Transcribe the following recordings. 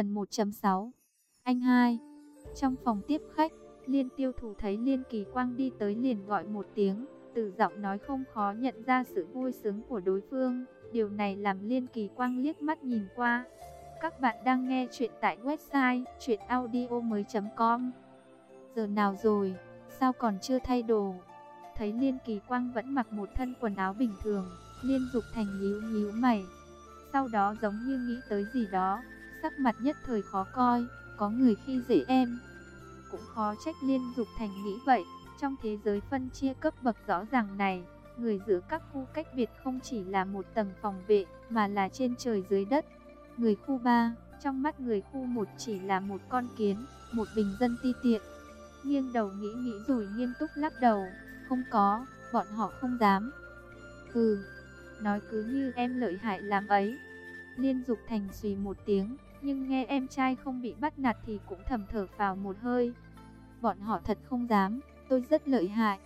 Phần 1.6 Anh hai Trong phòng tiếp khách, Liên tiêu thủ thấy Liên kỳ quang đi tới liền gọi một tiếng, từ giọng nói không khó nhận ra sự vui sướng của đối phương. Điều này làm Liên kỳ quang liếc mắt nhìn qua. Các bạn đang nghe chuyện tại website chuyenaudio.com Giờ nào rồi, sao còn chưa thay đồ? Thấy Liên kỳ quang vẫn mặc một thân quần áo bình thường, Liên dục thành nhíu nhíu mày. Sau đó giống như nghĩ tới gì đó, sắc mặt nhất thời khó coi, có người khi dễ em. Cũng khó trách Liên Dục Thành nghĩ vậy, trong thế giới phân chia cấp bậc rõ ràng này, người giữa các khu cách biệt không chỉ là một tầng phòng vệ, mà là trên trời dưới đất. Người khu 3, trong mắt người khu 1 chỉ là một con kiến, một bình dân ti tiện. Nghiêng đầu nghĩ nghĩ rồi nghiêm túc lắc đầu, không có, bọn họ không dám. Ừ, nói cứ như em lợi hại làm ấy. Liên Dục Thành xùy một tiếng, nhưng nghe em trai không bị bắt nạt thì cũng thầm thở vào một hơi. Bọn họ thật không dám, tôi rất lợi hại.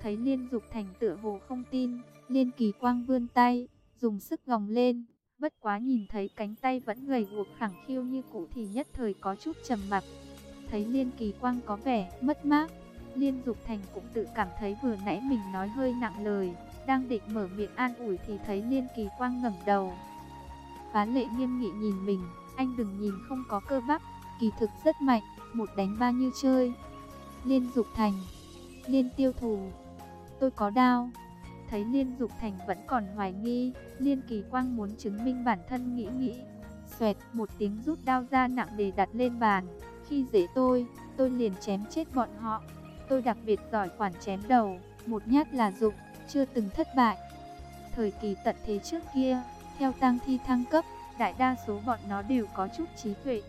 Thấy Liên Dục Thành tựa hồ không tin, Liên Kỳ Quang vươn tay, dùng sức gồng lên. Bất quá nhìn thấy cánh tay vẫn gầy guộc khẳng khiu như cũ thì nhất thời có chút trầm mặc. Thấy Liên Kỳ Quang có vẻ mất mát, Liên Dục Thành cũng tự cảm thấy vừa nãy mình nói hơi nặng lời, đang định mở miệng an ủi thì thấy Liên Kỳ Quang ngẩng đầu. Phá lệ nghiêm nghị nhìn mình, anh đừng nhìn không có cơ bắp, kỳ thực rất mạnh, một đánh ba như chơi. Liên Dục Thành, Liên Tiêu Thù, tôi có đao. Thấy Liên Dục Thành vẫn còn hoài nghi, Liên Kỳ Quang muốn chứng minh bản thân nghĩ nghĩ. Xoẹt một tiếng rút đao ra nặng để đặt lên bàn. Khi dễ tôi, tôi liền chém chết bọn họ. Tôi đặc biệt giỏi quản chém đầu, một nhát là dụng, chưa từng thất bại. Thời kỳ tận thế trước kia, theo tăng thi thăng cấp, đại đa số bọn nó đều có chút trí tuệ.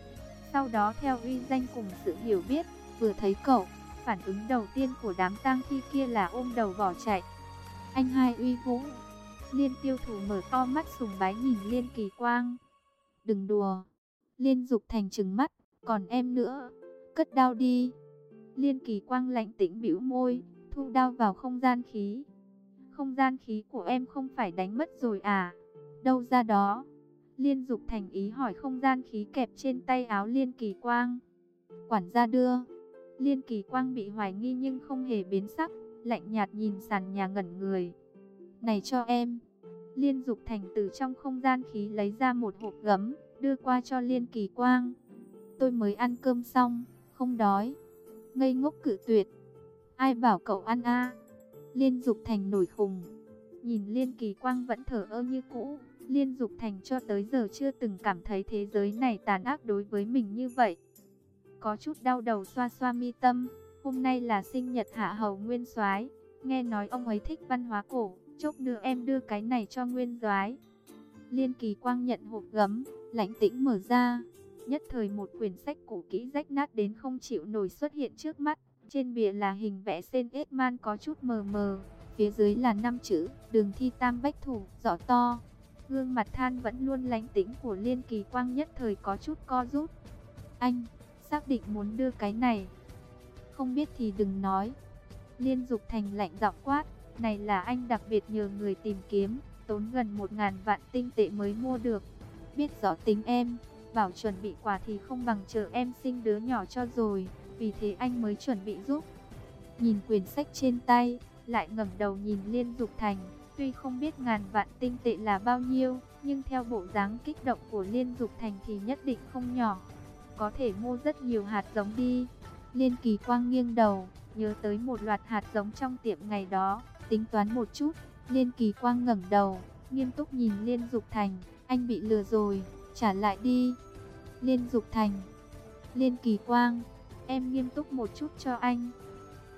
Sau đó theo uy danh cùng sự hiểu biết, vừa thấy cậu, phản ứng đầu tiên của đám tang thi kia là ôm đầu bỏ chạy. Anh hai uy vũ. Liên tiêu thủ mở to mắt sùng bái nhìn Liên kỳ quang. Đừng đùa. Liên dục thành trừng mắt, còn em nữa. Cất đao đi. Liên kỳ quang lạnh tĩnh bĩu môi, thu đao vào không gian khí. Không gian khí của em không phải đánh mất rồi à? Đâu ra đó? Liên Dục thành ý hỏi không gian khí kẹp trên tay áo Liên Kỳ Quang. Quản gia đưa. Liên Kỳ Quang bị hoài nghi nhưng không hề biến sắc, lạnh nhạt nhìn sàn nhà ngẩn người. Này cho em. Liên Dục thành từ trong không gian khí lấy ra một hộp gấm, đưa qua cho Liên Kỳ Quang. Tôi mới ăn cơm xong, không đói. Ngây ngốc cự tuyệt. Ai bảo cậu ăn a? Liên Dục thành nổi khùng. Nhìn Liên Kỳ Quang vẫn thở ơ như cũ, Liên Dục Thành cho tới giờ chưa từng cảm thấy thế giới này tàn ác đối với mình như vậy. Có chút đau đầu xoa xoa mi tâm, hôm nay là sinh nhật Hạ Hầu Nguyên Soái, nghe nói ông ấy thích văn hóa cổ, chốc nữa em đưa cái này cho Nguyên Soái. Liên Kỳ Quang nhận hộp gấm, lãnh tĩnh mở ra, nhất thời một quyển sách cũ kỹ rách nát đến không chịu nổi xuất hiện trước mắt, trên bìa là hình vẽ sen ết man có chút mờ mờ, phía dưới là năm chữ, đường thi tam bách thủ, rõ to. Gương mặt than vẫn luôn lánh tĩnh của Liên Kỳ Quang nhất thời có chút co rút. Anh, xác định muốn đưa cái này. Không biết thì đừng nói. Liên Dục Thành lạnh giọng quát, này là anh đặc biệt nhờ người tìm kiếm, tốn gần một ngàn vạn tinh tệ mới mua được. Biết rõ tính em, bảo chuẩn bị quà thì không bằng chờ em sinh đứa nhỏ cho rồi, vì thế anh mới chuẩn bị giúp. Nhìn quyển sách trên tay, lại ngẩng đầu nhìn Liên Dục Thành. Tuy không biết ngàn vạn tinh tệ là bao nhiêu, nhưng theo bộ dáng kích động của Liên Dục Thành thì nhất định không nhỏ. Có thể mua rất nhiều hạt giống đi. Liên Kỳ Quang nghiêng đầu, nhớ tới một loạt hạt giống trong tiệm ngày đó, tính toán một chút. Liên Kỳ Quang ngẩng đầu, nghiêm túc nhìn Liên Dục Thành, anh bị lừa rồi, trả lại đi. Liên Dục Thành, Liên Kỳ Quang, em nghiêm túc một chút cho anh.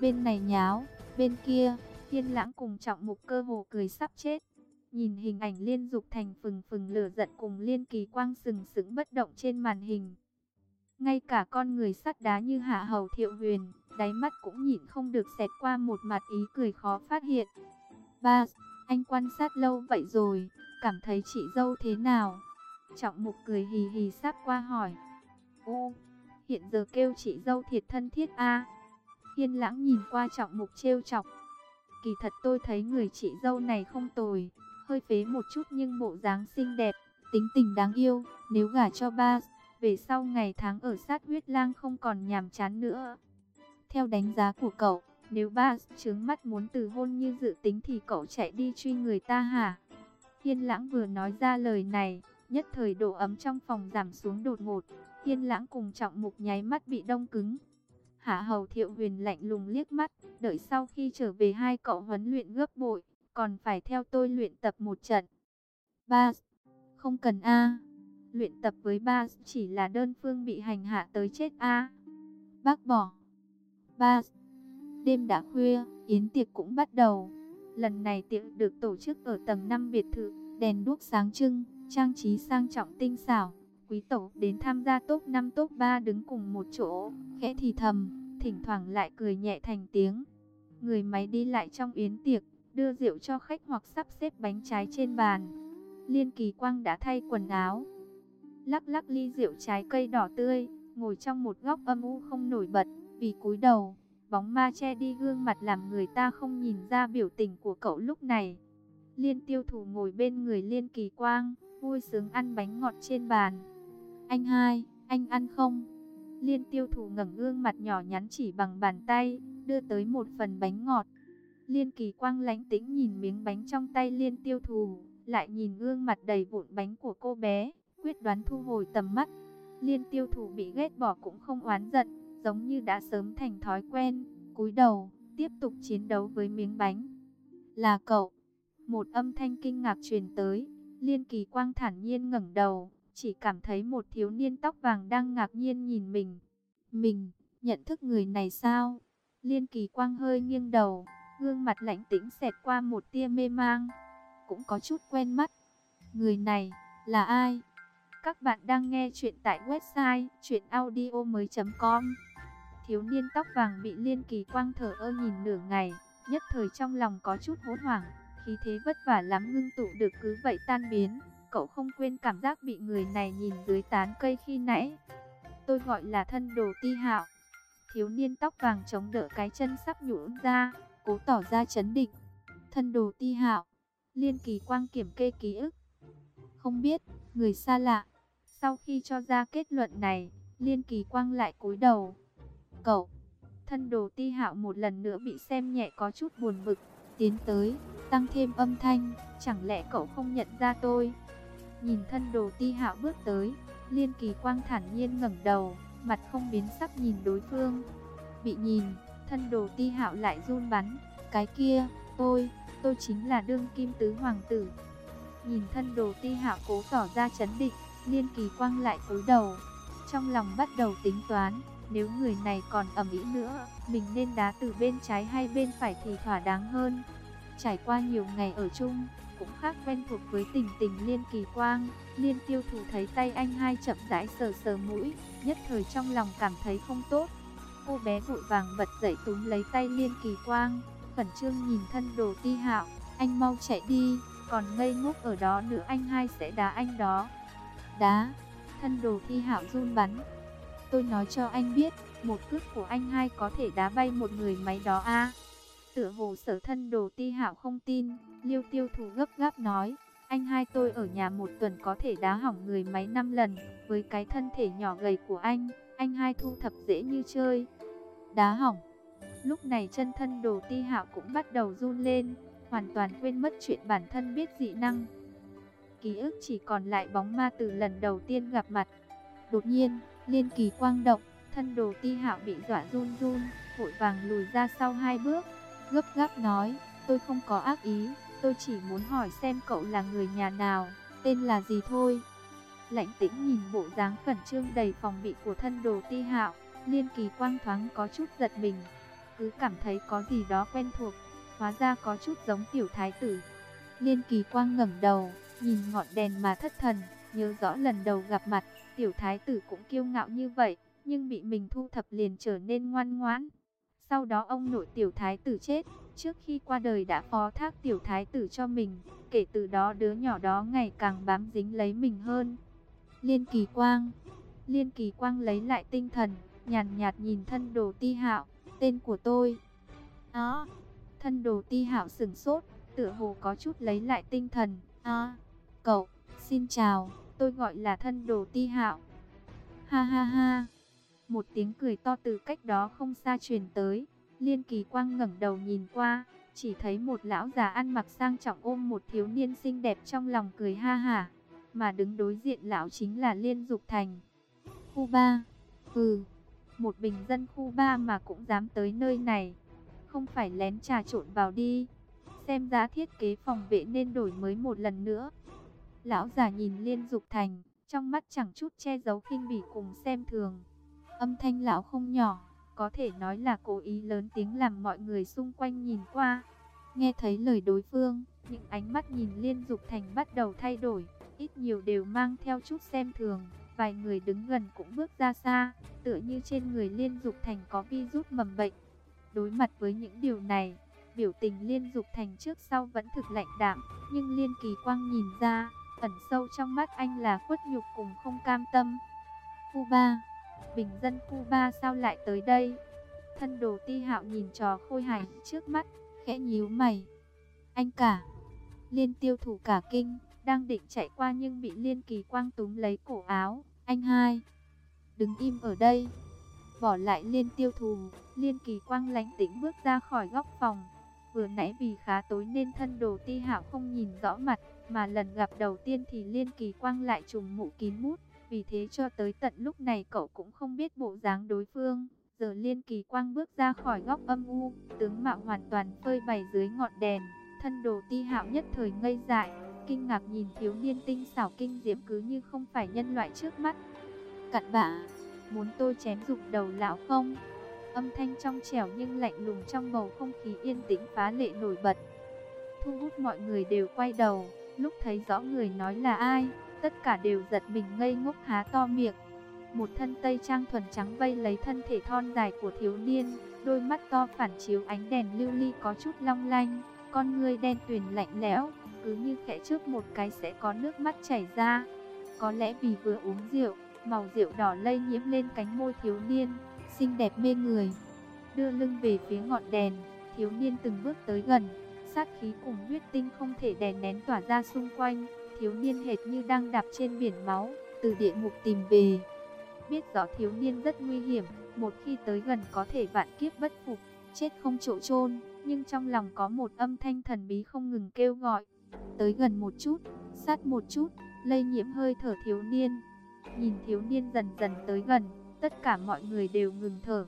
Bên này nháo, bên kia, Thiên lãng cùng trọng mục cơ hồ cười sắp chết. Nhìn hình ảnh liên dục thành phừng phừng lửa giận cùng liên kỳ quang sừng sững bất động trên màn hình. Ngay cả con người sắt đá như hạ hầu thiệu huyền, đáy mắt cũng nhịn không được xẹt qua một mặt ý cười khó phát hiện. Ba, anh quan sát lâu vậy rồi, cảm thấy chị dâu thế nào? Trọng mục cười hì hì sắp qua hỏi. Ô, hiện giờ kêu chị dâu thiệt thân thiết a Hiên lãng nhìn qua trọng mục trêu chọc, Kỳ thật tôi thấy người chị dâu này không tồi, hơi phế một chút nhưng bộ dáng xinh đẹp, tính tình đáng yêu, nếu gả cho ba, về sau ngày tháng ở sát huyết lang không còn nhàm chán nữa. Theo đánh giá của cậu, nếu ba trướng mắt muốn từ hôn như dự tính thì cậu chạy đi truy người ta hả? Hiên lãng vừa nói ra lời này, nhất thời độ ấm trong phòng giảm xuống đột ngột. Hiên lãng cùng trọng mục nháy mắt bị đông cứng. Hạ hầu thiệu huyền lạnh lùng liếc mắt, đợi sau khi trở về hai cậu huấn luyện gấp bội, còn phải theo tôi luyện tập một trận. Ba, không cần A. Luyện tập với ba chỉ là đơn phương bị hành hạ tới chết A. Bác bỏ. Ba, đêm đã khuya, yến tiệc cũng bắt đầu. Lần này tiệc được tổ chức ở tầng 5 biệt thự, đèn đuốc sáng trưng, trang trí sang trọng tinh xảo. Quý tổ đến tham gia top 5 top 3 đứng cùng một chỗ, khẽ thì thầm, thỉnh thoảng lại cười nhẹ thành tiếng. Người máy đi lại trong yến tiệc, đưa rượu cho khách hoặc sắp xếp bánh trái trên bàn. Liên Kỳ Quang đã thay quần áo, lắc lắc ly rượu trái cây đỏ tươi, ngồi trong một góc âm u không nổi bật, vì cúi đầu, bóng ma che đi gương mặt làm người ta không nhìn ra biểu tình của cậu lúc này. Liên tiêu thủ ngồi bên người Liên Kỳ Quang, vui sướng ăn bánh ngọt trên bàn. Anh hai, anh ăn không? Liên tiêu thủ ngẩng gương mặt nhỏ nhắn chỉ bằng bàn tay, đưa tới một phần bánh ngọt. Liên kỳ quang lánh tĩnh nhìn miếng bánh trong tay liên tiêu thủ, lại nhìn gương mặt đầy vụn bánh của cô bé, quyết đoán thu hồi tầm mắt. Liên tiêu thủ bị ghét bỏ cũng không oán giận, giống như đã sớm thành thói quen, cúi đầu, tiếp tục chiến đấu với miếng bánh. Là cậu. Một âm thanh kinh ngạc truyền tới, Liên Kỳ Quang thản nhiên ngẩng đầu, chỉ cảm thấy một thiếu niên tóc vàng đang ngạc nhiên nhìn mình. Mình, nhận thức người này sao? Liên Kỳ Quang hơi nghiêng đầu, gương mặt lạnh tĩnh xẹt qua một tia mê mang, cũng có chút quen mắt. Người này, là ai? Các bạn đang nghe chuyện tại website chuyenaudio.com Thiếu niên tóc vàng bị Liên Kỳ Quang thở ơ nhìn nửa ngày, nhất thời trong lòng có chút hốt hoảng, khí thế vất vả lắm ngưng tụ được cứ vậy tan biến. Cậu không quên cảm giác bị người này nhìn dưới tán cây khi nãy. Tôi gọi là thân đồ ti hạo. Thiếu niên tóc vàng chống đỡ cái chân sắp nhũn ra, cố tỏ ra chấn định. Thân đồ ti hạo, liên kỳ quang kiểm kê ký ức. Không biết, người xa lạ. Sau khi cho ra kết luận này, liên kỳ quang lại cúi đầu. Cậu, thân đồ ti hạo một lần nữa bị xem nhẹ có chút buồn bực, tiến tới, tăng thêm âm thanh, chẳng lẽ cậu không nhận ra tôi? Nhìn thân đồ ti hạo bước tới, liên kỳ quang thản nhiên ngẩng đầu, mặt không biến sắc nhìn đối phương. Bị nhìn, thân đồ ti hạo lại run bắn, cái kia, tôi, tôi chính là đương kim tứ hoàng tử. Nhìn thân đồ ti hạo cố tỏ ra chấn định, liên kỳ quang lại cúi đầu, trong lòng bắt đầu tính toán, nếu người này còn ẩm ý nữa, mình nên đá từ bên trái hay bên phải thì thỏa đáng hơn. Trải qua nhiều ngày ở chung, cũng khác quen thuộc với tình tình liên kỳ quang, liên tiêu thủ thấy tay anh hai chậm rãi sờ sờ mũi, nhất thời trong lòng cảm thấy không tốt. Cô bé vội vàng bật dậy túm lấy tay liên kỳ quang, khẩn trương nhìn thân đồ ti hạo, anh mau chạy đi, còn ngây ngốc ở đó nữa anh hai sẽ đá anh đó. Đá, thân đồ thi hạo run bắn. Tôi nói cho anh biết, một cước của anh hai có thể đá bay một người máy đó a Tựa hồ sở thân đồ ti hạo không tin, liêu tiêu thủ gấp gáp nói, anh hai tôi ở nhà một tuần có thể đá hỏng người máy 5 lần, với cái thân thể nhỏ gầy của anh, anh hai thu thập dễ như chơi. Đá hỏng. Lúc này chân thân đồ ti hạo cũng bắt đầu run lên, hoàn toàn quên mất chuyện bản thân biết dị năng. Ký ức chỉ còn lại bóng ma từ lần đầu tiên gặp mặt. Đột nhiên, liên kỳ quang động, thân đồ ti hạo bị dọa run run, vội vàng lùi ra sau hai bước gấp gáp nói, tôi không có ác ý, tôi chỉ muốn hỏi xem cậu là người nhà nào, tên là gì thôi. Lạnh tĩnh nhìn bộ dáng khẩn trương đầy phòng bị của thân đồ ti hạo, liên kỳ quang thoáng có chút giật mình, cứ cảm thấy có gì đó quen thuộc, hóa ra có chút giống tiểu thái tử. Liên kỳ quang ngẩng đầu, nhìn ngọn đèn mà thất thần, nhớ rõ lần đầu gặp mặt, tiểu thái tử cũng kiêu ngạo như vậy, nhưng bị mình thu thập liền trở nên ngoan ngoãn. Sau đó ông nội tiểu thái tử chết, trước khi qua đời đã phó thác tiểu thái tử cho mình, kể từ đó đứa nhỏ đó ngày càng bám dính lấy mình hơn. Liên Kỳ Quang Liên Kỳ Quang lấy lại tinh thần, nhàn nhạt, nhìn thân đồ ti hạo, tên của tôi. Đó, thân đồ ti hạo sừng sốt, tựa hồ có chút lấy lại tinh thần. À, cậu, xin chào, tôi gọi là thân đồ ti hạo. Ha ha ha. Một tiếng cười to từ cách đó không xa truyền tới. Liên kỳ quang ngẩng đầu nhìn qua, chỉ thấy một lão già ăn mặc sang trọng ôm một thiếu niên xinh đẹp trong lòng cười ha hả. Mà đứng đối diện lão chính là Liên Dục Thành. Khu 3. Ừ, một bình dân khu 3 mà cũng dám tới nơi này. Không phải lén trà trộn vào đi. Xem giá thiết kế phòng vệ nên đổi mới một lần nữa. Lão già nhìn Liên Dục Thành, trong mắt chẳng chút che giấu khinh bỉ cùng xem thường. Âm thanh lão không nhỏ, có thể nói là cố ý lớn tiếng làm mọi người xung quanh nhìn qua. Nghe thấy lời đối phương, những ánh mắt nhìn Liên Dục Thành bắt đầu thay đổi, ít nhiều đều mang theo chút xem thường. Vài người đứng gần cũng bước ra xa, tựa như trên người Liên Dục Thành có virus mầm bệnh. Đối mặt với những điều này, biểu tình Liên Dục Thành trước sau vẫn thực lạnh đạm, nhưng Liên Kỳ Quang nhìn ra, ẩn sâu trong mắt anh là khuất nhục cùng không cam tâm. Cuba. Bình dân khu 3 sao lại tới đây? Thân đồ ti hạo nhìn trò khôi hài trước mắt, khẽ nhíu mày. Anh cả, liên tiêu thủ cả kinh, đang định chạy qua nhưng bị liên kỳ quang túm lấy cổ áo. Anh hai, đứng im ở đây. Bỏ lại liên tiêu thủ, liên kỳ quang lánh tĩnh bước ra khỏi góc phòng. Vừa nãy vì khá tối nên thân đồ ti hạo không nhìn rõ mặt, mà lần gặp đầu tiên thì liên kỳ quang lại trùng mũ kín mút. Vì thế cho tới tận lúc này cậu cũng không biết bộ dáng đối phương. Giờ liên kỳ quang bước ra khỏi góc âm u, tướng mạo hoàn toàn phơi bày dưới ngọn đèn. Thân đồ ti hạo nhất thời ngây dại, kinh ngạc nhìn thiếu niên tinh xảo kinh diễm cứ như không phải nhân loại trước mắt. Cặn bạ, muốn tôi chém dục đầu lão không? Âm thanh trong trẻo nhưng lạnh lùng trong bầu không khí yên tĩnh phá lệ nổi bật. Thu hút mọi người đều quay đầu, lúc thấy rõ người nói là ai, tất cả đều giật mình ngây ngốc há to miệng. Một thân tây trang thuần trắng vây lấy thân thể thon dài của thiếu niên, đôi mắt to phản chiếu ánh đèn lưu ly có chút long lanh, con ngươi đen tuyền lạnh lẽo, cứ như khẽ trước một cái sẽ có nước mắt chảy ra. Có lẽ vì vừa uống rượu, màu rượu đỏ lây nhiễm lên cánh môi thiếu niên, xinh đẹp mê người. Đưa lưng về phía ngọn đèn, thiếu niên từng bước tới gần, sát khí cùng huyết tinh không thể đè nén tỏa ra xung quanh thiếu niên hệt như đang đạp trên biển máu, từ địa ngục tìm về. Biết rõ thiếu niên rất nguy hiểm, một khi tới gần có thể vạn kiếp bất phục, chết không chỗ chôn nhưng trong lòng có một âm thanh thần bí không ngừng kêu gọi. Tới gần một chút, sát một chút, lây nhiễm hơi thở thiếu niên. Nhìn thiếu niên dần dần tới gần, tất cả mọi người đều ngừng thở.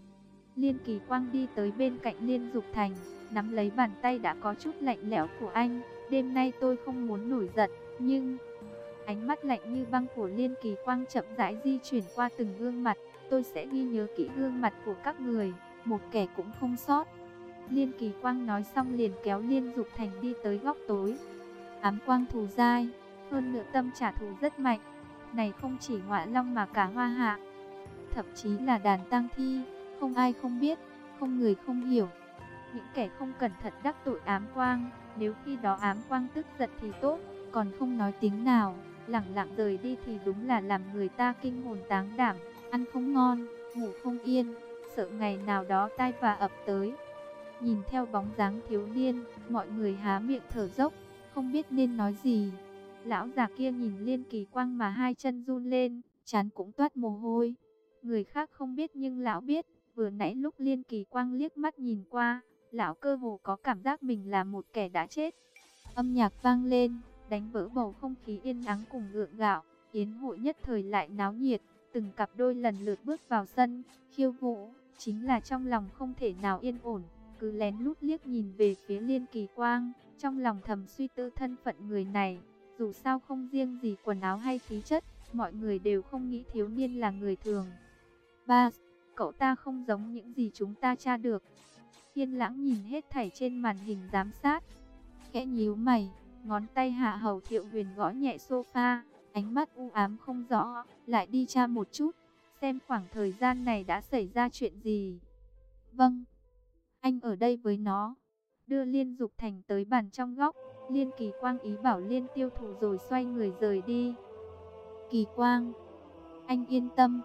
Liên Kỳ Quang đi tới bên cạnh Liên Dục Thành, nắm lấy bàn tay đã có chút lạnh lẽo của anh. Đêm nay tôi không muốn nổi giận, nhưng, ánh mắt lạnh như băng của Liên Kỳ Quang chậm rãi di chuyển qua từng gương mặt. Tôi sẽ ghi nhớ kỹ gương mặt của các người, một kẻ cũng không sót. Liên Kỳ Quang nói xong liền kéo Liên Dục Thành đi tới góc tối. Ám quang thù dai, hơn nữa tâm trả thù rất mạnh. Này không chỉ ngọa long mà cả hoa hạ. Thậm chí là đàn tăng thi, không ai không biết, không người không hiểu. Những kẻ không cẩn thận đắc tội ám quang, nếu khi đó ám quang tức giận thì tốt còn không nói tiếng nào, lặng lặng rời đi thì đúng là làm người ta kinh hồn táng đảm, ăn không ngon, ngủ không yên, sợ ngày nào đó tai và ập tới. Nhìn theo bóng dáng thiếu niên, mọi người há miệng thở dốc, không biết nên nói gì. Lão già kia nhìn liên kỳ quang mà hai chân run lên, chán cũng toát mồ hôi. Người khác không biết nhưng lão biết, vừa nãy lúc liên kỳ quang liếc mắt nhìn qua, lão cơ hồ có cảm giác mình là một kẻ đã chết. Âm nhạc vang lên, đánh vỡ bầu không khí yên ắng cùng ngượng gạo. Yến hội nhất thời lại náo nhiệt, từng cặp đôi lần lượt bước vào sân, khiêu vũ, chính là trong lòng không thể nào yên ổn, cứ lén lút liếc nhìn về phía Liên Kỳ Quang, trong lòng thầm suy tư thân phận người này, dù sao không riêng gì quần áo hay khí chất, mọi người đều không nghĩ thiếu niên là người thường. Ba, cậu ta không giống những gì chúng ta tra được. Thiên lãng nhìn hết thảy trên màn hình giám sát, khẽ nhíu mày, Ngón tay hạ hầu thiệu huyền gõ nhẹ sofa, ánh mắt u ám không rõ, lại đi tra một chút, xem khoảng thời gian này đã xảy ra chuyện gì. Vâng, anh ở đây với nó. Đưa Liên Dục Thành tới bàn trong góc, Liên Kỳ Quang ý bảo Liên tiêu thủ rồi xoay người rời đi. Kỳ Quang, anh yên tâm.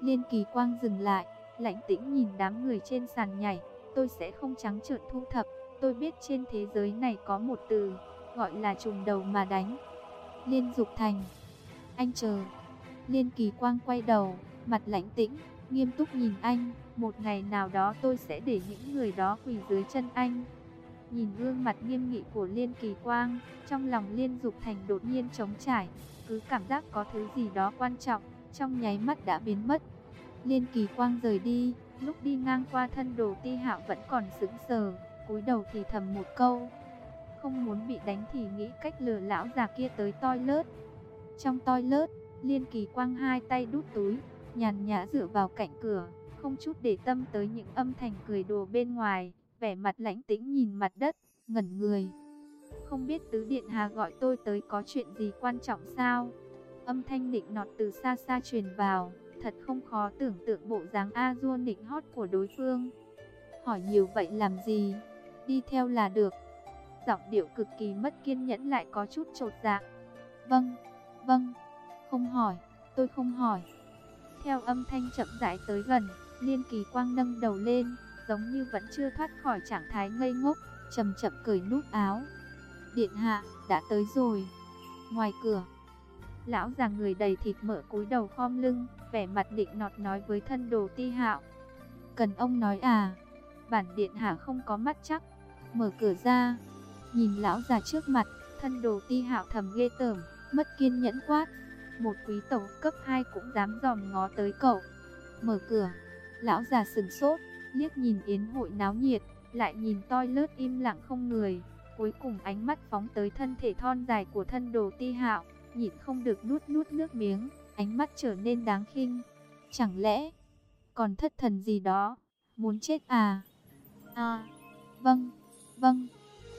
Liên Kỳ Quang dừng lại, lạnh tĩnh nhìn đám người trên sàn nhảy. Tôi sẽ không trắng trợn thu thập, tôi biết trên thế giới này có một từ gọi là trùng đầu mà đánh. Liên Dục Thành, anh chờ. Liên Kỳ Quang quay đầu, mặt lãnh tĩnh, nghiêm túc nhìn anh, một ngày nào đó tôi sẽ để những người đó quỳ dưới chân anh. Nhìn gương mặt nghiêm nghị của Liên Kỳ Quang, trong lòng Liên Dục Thành đột nhiên trống trải, cứ cảm giác có thứ gì đó quan trọng, trong nháy mắt đã biến mất. Liên Kỳ Quang rời đi, lúc đi ngang qua thân đồ ti hạo vẫn còn sững sờ, cúi đầu thì thầm một câu. Không muốn bị đánh thì nghĩ cách lừa lão già kia tới toilet. Trong toilet, Liên Kỳ Quang hai tay đút túi, nhàn nhã dựa vào cạnh cửa, không chút để tâm tới những âm thanh cười đùa bên ngoài, vẻ mặt lãnh tĩnh nhìn mặt đất, ngẩn người. Không biết tứ điện hà gọi tôi tới có chuyện gì quan trọng sao? Âm thanh định nọt từ xa xa truyền vào, thật không khó tưởng tượng bộ dáng a dua nịnh hót của đối phương. Hỏi nhiều vậy làm gì? Đi theo là được. Giọng điệu cực kỳ mất kiên nhẫn lại có chút trột dạ. Vâng, vâng, không hỏi, tôi không hỏi. Theo âm thanh chậm rãi tới gần, Liên Kỳ Quang nâng đầu lên, giống như vẫn chưa thoát khỏi trạng thái ngây ngốc, chậm chậm cởi nút áo. Điện hạ, đã tới rồi. Ngoài cửa, lão già người đầy thịt mỡ cúi đầu khom lưng, vẻ mặt định nọt nói với thân đồ ti hạo. Cần ông nói à, bản điện hạ không có mắt chắc. Mở cửa ra, nhìn lão già trước mặt, thân đồ ti hạo thầm ghê tởm, mất kiên nhẫn quát. Một quý tộc cấp 2 cũng dám dòm ngó tới cậu. Mở cửa, lão già sừng sốt, liếc nhìn yến hội náo nhiệt, lại nhìn toi lướt im lặng không người. Cuối cùng ánh mắt phóng tới thân thể thon dài của thân đồ ti hạo, nhịn không được nuốt nuốt nước miếng, ánh mắt trở nên đáng khinh. Chẳng lẽ còn thất thần gì đó, muốn chết à? À, vâng, vâng,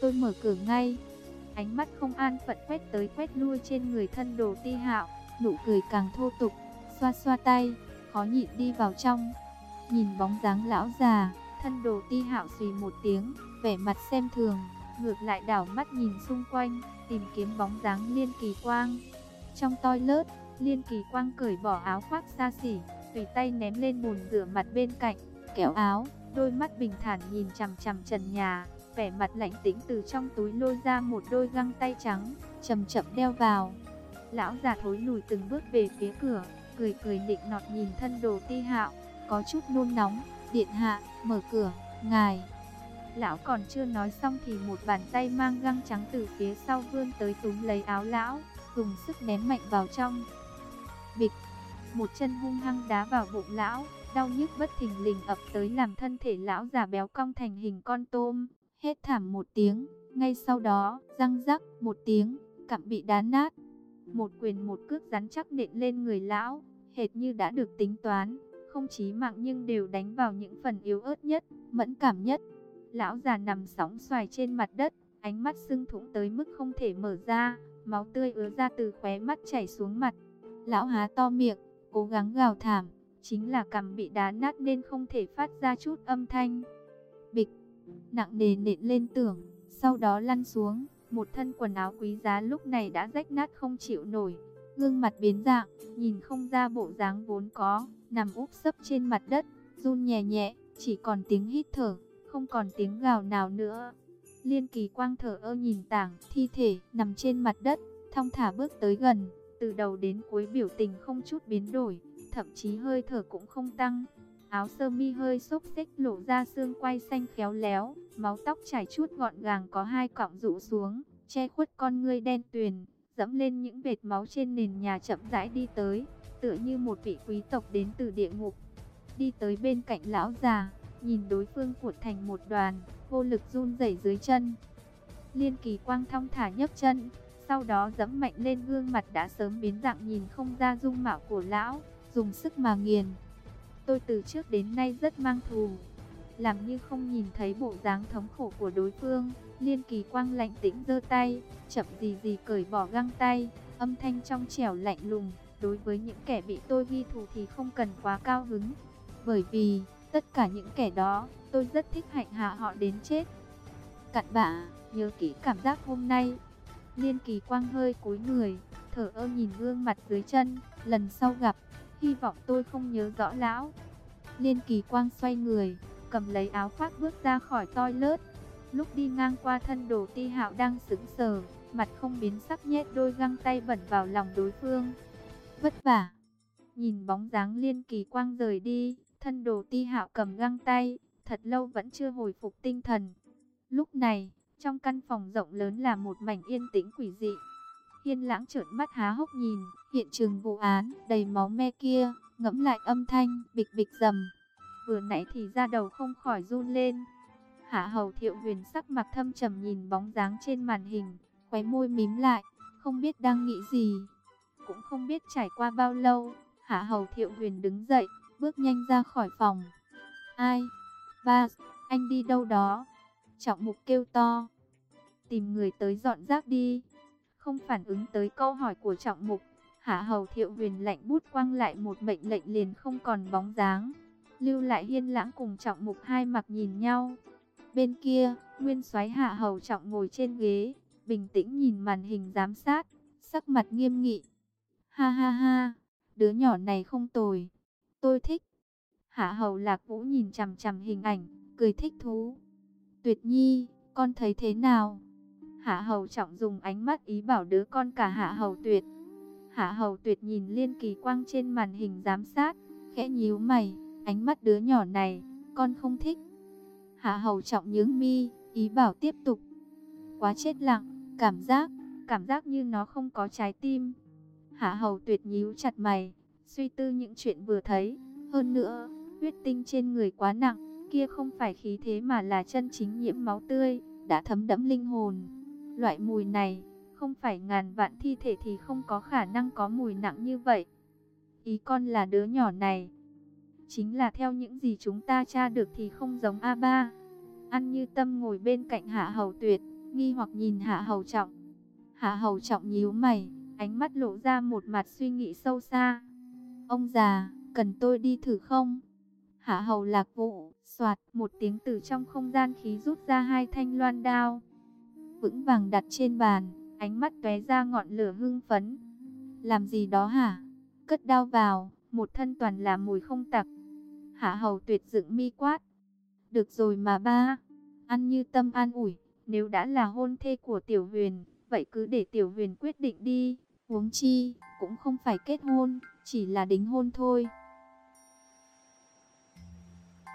tôi mở cửa ngay. Ánh mắt không an phận quét tới quét lui trên người thân đồ ti hạo, nụ cười càng thô tục, xoa xoa tay, khó nhịn đi vào trong. Nhìn bóng dáng lão già, thân đồ ti hạo xùy một tiếng, vẻ mặt xem thường, ngược lại đảo mắt nhìn xung quanh, tìm kiếm bóng dáng liên kỳ quang. Trong toilet, liên kỳ quang cởi bỏ áo khoác xa xỉ, tùy tay ném lên bồn rửa mặt bên cạnh, kéo áo, đôi mắt bình thản nhìn chằm chằm trần nhà, vẻ mặt lạnh tĩnh từ trong túi lôi ra một đôi găng tay trắng, chậm chậm đeo vào. Lão già thối lùi từng bước về phía cửa, cười cười định nọt nhìn thân đồ ti hạo, có chút nôn nóng, điện hạ, mở cửa, ngài. Lão còn chưa nói xong thì một bàn tay mang găng trắng từ phía sau vươn tới túm lấy áo lão, dùng sức ném mạnh vào trong. Bịch, một chân hung hăng đá vào bụng lão, đau nhức bất thình lình ập tới làm thân thể lão già béo cong thành hình con tôm, hết thảm một tiếng, ngay sau đó, răng rắc một tiếng, cặm bị đá nát. Một quyền một cước rắn chắc nện lên người lão, hệt như đã được tính toán, không chí mạng nhưng đều đánh vào những phần yếu ớt nhất, mẫn cảm nhất. Lão già nằm sóng xoài trên mặt đất, ánh mắt sưng thủng tới mức không thể mở ra, máu tươi ứa ra từ khóe mắt chảy xuống mặt. Lão há to miệng, cố gắng gào thảm, chính là cằm bị đá nát nên không thể phát ra chút âm thanh. Bịch, nặng nề nện lên tường, sau đó lăn xuống, một thân quần áo quý giá lúc này đã rách nát không chịu nổi, gương mặt biến dạng, nhìn không ra bộ dáng vốn có, nằm úp sấp trên mặt đất, run nhẹ nhẹ, chỉ còn tiếng hít thở, không còn tiếng gào nào nữa. Liên kỳ quang thở ơ nhìn tảng thi thể nằm trên mặt đất, thong thả bước tới gần, từ đầu đến cuối biểu tình không chút biến đổi, thậm chí hơi thở cũng không tăng. Áo sơ mi hơi xốc xích lộ ra xương quai xanh khéo léo, máu tóc chảy chút gọn gàng có hai cọng rũ xuống, che khuất con ngươi đen tuyền, dẫm lên những vệt máu trên nền nhà chậm rãi đi tới, tựa như một vị quý tộc đến từ địa ngục. Đi tới bên cạnh lão già, nhìn đối phương cuộn thành một đoàn, vô lực run rẩy dưới chân. Liên kỳ quang thong thả nhấc chân, sau đó dẫm mạnh lên gương mặt đã sớm biến dạng nhìn không ra dung mạo của lão, dùng sức mà nghiền. Tôi từ trước đến nay rất mang thù, làm như không nhìn thấy bộ dáng thống khổ của đối phương. Liên kỳ quang lạnh tĩnh giơ tay, chậm gì gì cởi bỏ găng tay, âm thanh trong trẻo lạnh lùng. Đối với những kẻ bị tôi ghi thù thì không cần quá cao hứng, bởi vì tất cả những kẻ đó, tôi rất thích hạnh hạ họ đến chết. Cặn bạ, nhớ kỹ cảm giác hôm nay. Liên kỳ quang hơi cúi người, thở ơ nhìn gương mặt dưới chân, lần sau gặp, hy vọng tôi không nhớ rõ lão. Liên kỳ quang xoay người, cầm lấy áo khoác bước ra khỏi toilet. Lúc đi ngang qua thân đồ ti hạo đang sững sờ, mặt không biến sắc nhét đôi găng tay bẩn vào lòng đối phương. Vất vả. Nhìn bóng dáng liên kỳ quang rời đi, thân đồ ti hạo cầm găng tay, thật lâu vẫn chưa hồi phục tinh thần. Lúc này, trong căn phòng rộng lớn là một mảnh yên tĩnh quỷ dị. Yên lãng trợn mắt há hốc nhìn, hiện trường vụ án, đầy máu me kia, ngẫm lại âm thanh, bịch bịch dầm Vừa nãy thì ra đầu không khỏi run lên. Hạ hầu thiệu huyền sắc mặt thâm trầm nhìn bóng dáng trên màn hình, khóe môi mím lại, không biết đang nghĩ gì. Cũng không biết trải qua bao lâu, hạ hầu thiệu huyền đứng dậy, bước nhanh ra khỏi phòng. Ai? Ba, anh đi đâu đó? Trọng mục kêu to. Tìm người tới dọn rác đi. Không phản ứng tới câu hỏi của trọng mục. Hạ hầu thiệu huyền lạnh bút quăng lại một mệnh lệnh liền không còn bóng dáng. Lưu lại hiên lãng cùng trọng mục hai mặt nhìn nhau. Bên kia, nguyên soái hạ hầu trọng ngồi trên ghế, bình tĩnh nhìn màn hình giám sát, sắc mặt nghiêm nghị. Ha ha ha, đứa nhỏ này không tồi, tôi thích. Hạ hầu lạc vũ nhìn chằm chằm hình ảnh, cười thích thú. Tuyệt nhi, con thấy thế nào? Hạ hầu trọng dùng ánh mắt ý bảo đứa con cả hạ hầu tuyệt. Hạ hầu tuyệt nhìn liên kỳ quang trên màn hình giám sát, khẽ nhíu mày, ánh mắt đứa nhỏ này, con không thích. Hạ hầu trọng nhướng mi, ý bảo tiếp tục. Quá chết lặng, cảm giác, cảm giác như nó không có trái tim. Hạ hầu tuyệt nhíu chặt mày, suy tư những chuyện vừa thấy. Hơn nữa, huyết tinh trên người quá nặng, kia không phải khí thế mà là chân chính nhiễm máu tươi, đã thấm đẫm linh hồn. Loại mùi này, không phải ngàn vạn thi thể thì không có khả năng có mùi nặng như vậy. Ý con là đứa nhỏ này. Chính là theo những gì chúng ta tra được thì không giống A3. Ăn như tâm ngồi bên cạnh hạ hầu tuyệt, nghi hoặc nhìn hạ hầu trọng. Hạ hầu trọng nhíu mày, ánh mắt lộ ra một mặt suy nghĩ sâu xa. Ông già, cần tôi đi thử không? Hạ hầu lạc vụ, soạt một tiếng từ trong không gian khí rút ra hai thanh loan đao. Vững vàng đặt trên bàn, ánh mắt tóe ra ngọn lửa hưng phấn. Làm gì đó hả? Cất đao vào, một thân toàn là mùi không tặc. Hạ hầu tuyệt dựng mi quát. Được rồi mà ba, ăn như tâm an ủi, nếu đã là hôn thê của tiểu huyền, vậy cứ để tiểu huyền quyết định đi. Huống chi, cũng không phải kết hôn, chỉ là đính hôn thôi.